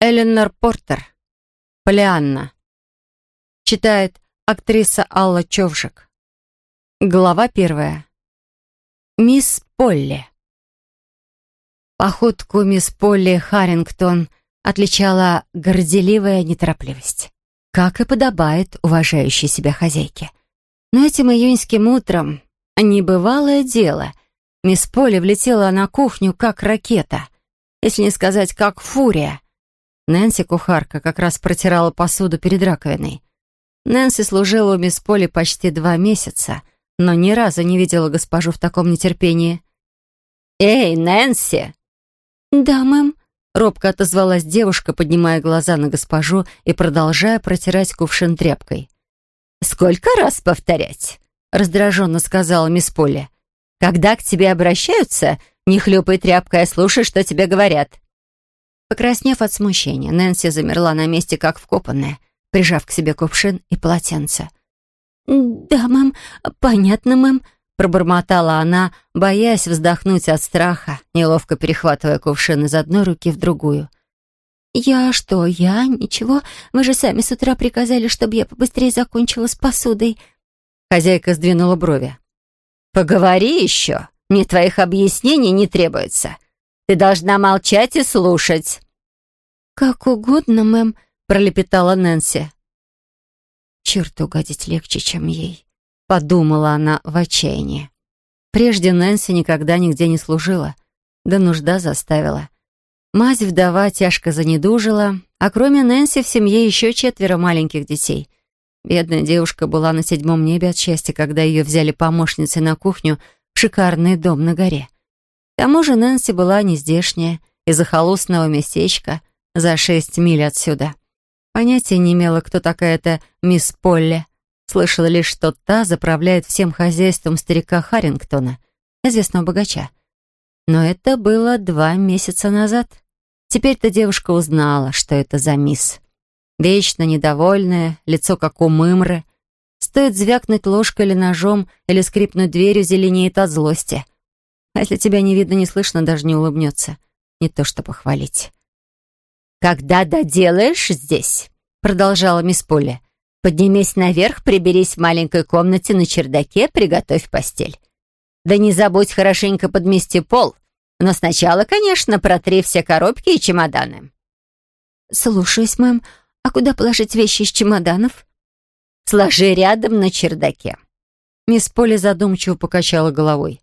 Эленор Портер. Полианна. Читает актриса Алла Човжик. Глава первая. Мисс Полли. Походку мисс Полли Харрингтон отличала горделивая неторопливость, как и подобает уважающей себя хозяйке. Но этим июньским утром небывалое дело. Мисс Полли влетела на кухню, как ракета, если не сказать, как фурия — Нэнси, кухарка, как раз протирала посуду перед раковиной. Нэнси служила у мисс Поли почти два месяца, но ни разу не видела госпожу в таком нетерпении. «Эй, Нэнси!» «Да, мэм», — робко отозвалась девушка, поднимая глаза на госпожу и продолжая протирать кувшин тряпкой. «Сколько раз повторять?» — раздраженно сказала мисс Поли. «Когда к тебе обращаются, не хлюпай тряпкой, а слушай, что тебе говорят». Покраснев от смущения, Нэнси замерла на месте, как вкопанная, прижав к себе кувшин и полотенце. «Да, мэм, понятно, мэм», — пробормотала она, боясь вздохнуть от страха, неловко перехватывая кувшин из одной руки в другую. «Я что, я? Ничего. Вы же сами с утра приказали, чтобы я побыстрее закончила с посудой». Хозяйка сдвинула брови. «Поговори еще. Мне твоих объяснений не требуется. Ты должна молчать и слушать». «Как угодно, мэм», — пролепетала Нэнси. «Черт, угодить легче, чем ей», — подумала она в отчаянии. Прежде Нэнси никогда нигде не служила, да нужда заставила. Мать вдова тяжко занедужила, а кроме Нэнси в семье еще четверо маленьких детей. Бедная девушка была на седьмом небе от счастья, когда ее взяли помощницей на кухню в шикарный дом на горе. К тому же Нэнси была нездешняя, из захолустного местечка, за шесть миль отсюда. Понятия не имела, кто такая эта мисс Полли. Слышала лишь, что та заправляет всем хозяйством старика Харрингтона, известного богача. Но это было два месяца назад. Теперь-то девушка узнала, что это за мисс. Вечно недовольная, лицо как у мымры. Стоит звякнуть ложкой или ножом, или скрипнуть дверью, зеленеет от злости — а если тебя не видно, не слышно, даже не улыбнется. Не то что похвалить. «Когда доделаешь здесь», — продолжала мисс Полли, «поднимись наверх, приберись в маленькой комнате на чердаке, приготовь постель. Да не забудь хорошенько подмести пол, но сначала, конечно, протри все коробки и чемоданы». «Слушаюсь, мэм. А куда положить вещи из чемоданов?» «Сложи рядом на чердаке». Мисс Полли задумчиво покачала головой.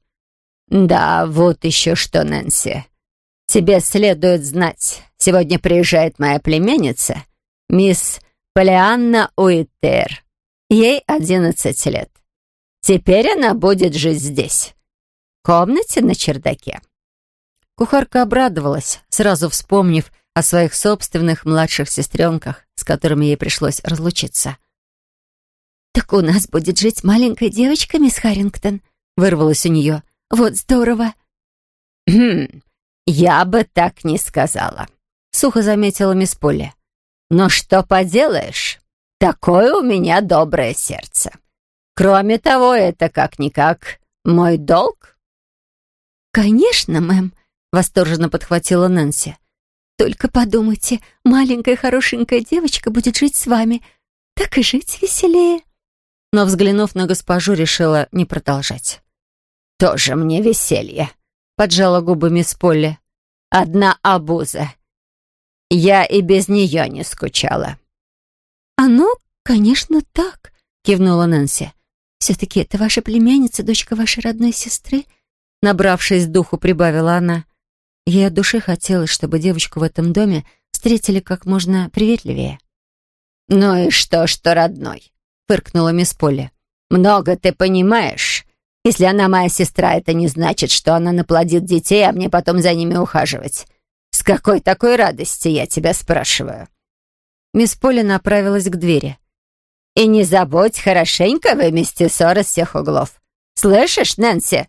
«Да, вот еще что, Нэнси. Тебе следует знать, сегодня приезжает моя племянница, мисс Полианна Уитер. Ей одиннадцать лет. Теперь она будет жить здесь, в комнате на чердаке». Кухарка обрадовалась, сразу вспомнив о своих собственных младших сестренках, с которыми ей пришлось разлучиться. «Так у нас будет жить маленькая девочка, мисс Харрингтон», — вырвалась у нее. Вот здорово!» «Хм, я бы так не сказала», — сухо заметила мисс Полли. «Но что поделаешь, такое у меня доброе сердце. Кроме того, это как-никак мой долг». «Конечно, мэм», — восторженно подхватила Нэнси. «Только подумайте, маленькая хорошенькая девочка будет жить с вами. Так и жить веселее». Но, взглянув на госпожу, решила не продолжать. «Тоже мне веселье», — поджала губы мисс Полли. «Одна обуза. Я и без нее не скучала». «Оно, конечно, так», — кивнула Нэнси. «Все-таки это ваша племянница, дочка вашей родной сестры?» Набравшись духу, прибавила она. Ей от души хотелось, чтобы девочку в этом доме встретили как можно приветливее. «Ну и что, что родной?» — фыркнула мисс Полли. «Много ты понимаешь. Если она моя сестра, это не значит, что она наплодит детей, а мне потом за ними ухаживать. С какой такой радости, я тебя спрашиваю?» Мисс Поли направилась к двери. «И не забудь хорошенько вымести ссор из всех углов. Слышишь, Нэнси?»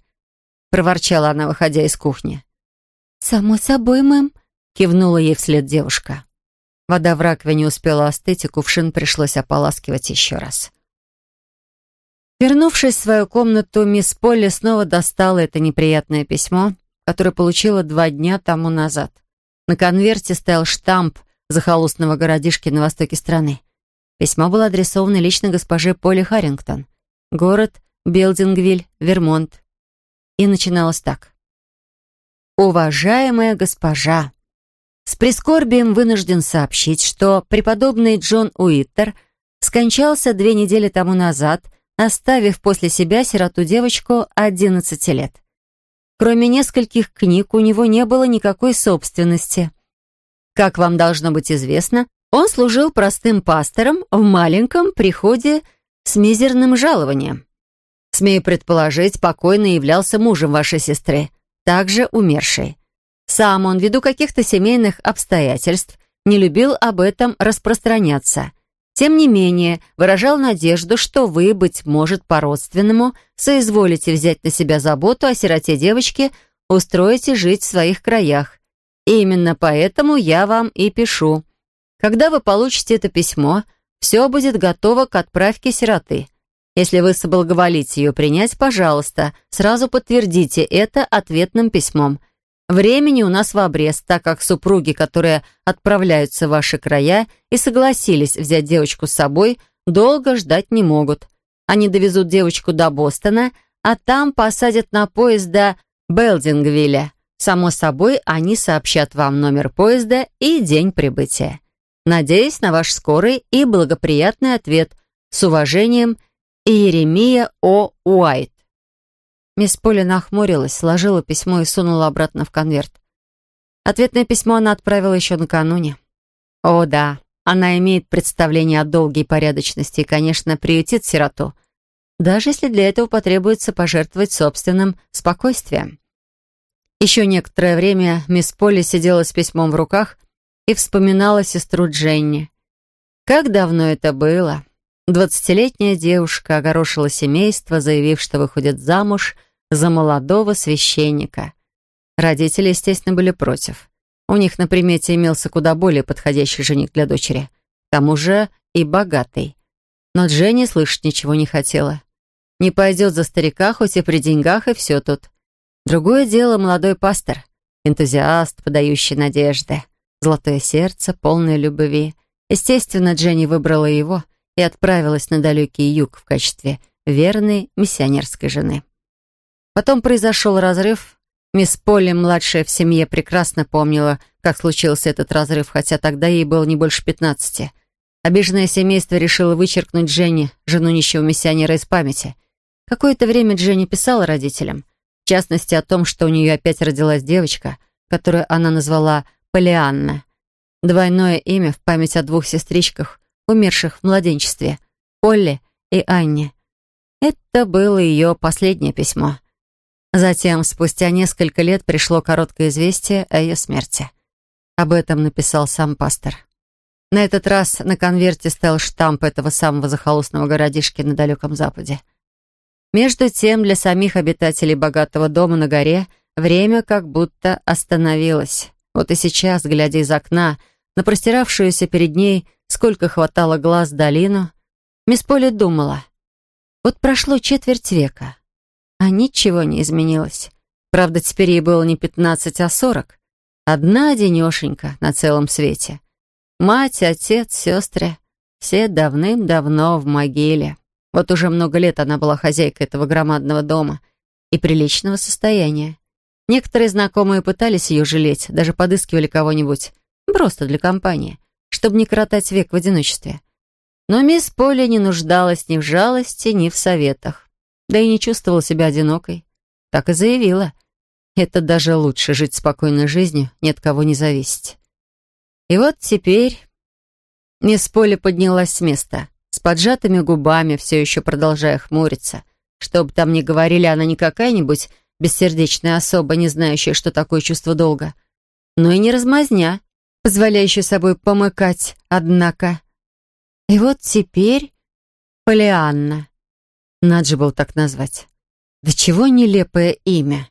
проворчала она, выходя из кухни. «Само собой, мэм», — кивнула ей вслед девушка. Вода в раковине успела остыть, и кувшин пришлось ополаскивать еще раз. Вернувшись в свою комнату, мисс Полли снова достала это неприятное письмо, которое получила два дня тому назад. На конверте стоял штамп захолустного городишки на востоке страны. Письмо было адресовано лично госпоже Полли Харрингтон. Город Билдингвиль, Вермонт. И начиналось так. «Уважаемая госпожа, с прискорбием вынужден сообщить, что преподобный Джон Уиттер скончался две недели тому назад, оставив после себя сироту-девочку 11 лет. Кроме нескольких книг у него не было никакой собственности. Как вам должно быть известно, он служил простым пастором в маленьком приходе с мизерным жалованием. Смею предположить, покойный являлся мужем вашей сестры, также умершей. Сам он, ввиду каких-то семейных обстоятельств, не любил об этом распространяться. Тем не менее, выражал надежду, что вы, быть может, по-родственному, соизволите взять на себя заботу о сироте девочки, устроите жить в своих краях. И именно поэтому я вам и пишу. Когда вы получите это письмо, все будет готово к отправке сироты. Если вы соблаговолите ее принять, пожалуйста, сразу подтвердите это ответным письмом. Времени у нас в обрез, так как супруги, которые отправляются в ваши края и согласились взять девочку с собой, долго ждать не могут. Они довезут девочку до Бостона, а там посадят на поезд до Белдингвилля. Само собой, они сообщат вам номер поезда и день прибытия. Надеюсь на ваш скорый и благоприятный ответ. С уважением, Иеремия О. Уайт. Мисс Поли нахмурилась, сложила письмо и сунула обратно в конверт. Ответное письмо она отправила еще накануне. О, да, она имеет представление о долгой порядочности и, конечно, приютит сироту, даже если для этого потребуется пожертвовать собственным спокойствием. Еще некоторое время мисс Поли сидела с письмом в руках и вспоминала сестру Дженни. Как давно это было? Двадцатилетняя девушка огорошила семейство, заявив, что выходит замуж за молодого священника. Родители, естественно, были против. У них на примете имелся куда более подходящий жених для дочери. К тому же и богатый. Но Дженни слышать ничего не хотела. Не пойдет за старика, хоть и при деньгах, и все тут. Другое дело молодой пастор, энтузиаст, подающий надежды, золотое сердце, полное любви. Естественно, Дженни выбрала его — и отправилась на далекий юг в качестве верной миссионерской жены. Потом произошел разрыв. Мисс Полли, младшая в семье, прекрасно помнила, как случился этот разрыв, хотя тогда ей было не больше пятнадцати. Обиженное семейство решило вычеркнуть Дженни, жену нищего миссионера, из памяти. Какое-то время Дженни писала родителям, в частности о том, что у нее опять родилась девочка, которую она назвала Полианна. Двойное имя в память о двух сестричках, умерших в младенчестве, Полли и Анне. Это было ее последнее письмо. Затем, спустя несколько лет, пришло короткое известие о ее смерти. Об этом написал сам пастор. На этот раз на конверте стоял штамп этого самого захолустного городишки на далеком западе. Между тем, для самих обитателей богатого дома на горе время как будто остановилось. Вот и сейчас, глядя из окна на простиравшуюся перед ней сколько хватало глаз долину, мисс Поли думала. Вот прошло четверть века, а ничего не изменилось. Правда, теперь ей было не пятнадцать, а сорок. Одна денешенька на целом свете. Мать, отец, сестры — все давным-давно в могиле. Вот уже много лет она была хозяйкой этого громадного дома и приличного состояния. Некоторые знакомые пытались ее жалеть, даже подыскивали кого-нибудь, просто для компании чтобы не коротать век в одиночестве. Но мисс Поля не нуждалась ни в жалости, ни в советах. Да и не чувствовала себя одинокой. Так и заявила. Это даже лучше жить спокойной жизнью, ни от кого не зависеть. И вот теперь... Мисс Поля поднялась с места, с поджатыми губами, все еще продолжая хмуриться. Что бы там ни говорили, она не какая-нибудь бессердечная особа, не знающая, что такое чувство долга, но и не размазня, позволяющий собой помыкать, однако. И вот теперь Полианна. Надо же было так назвать. Да чего нелепое имя.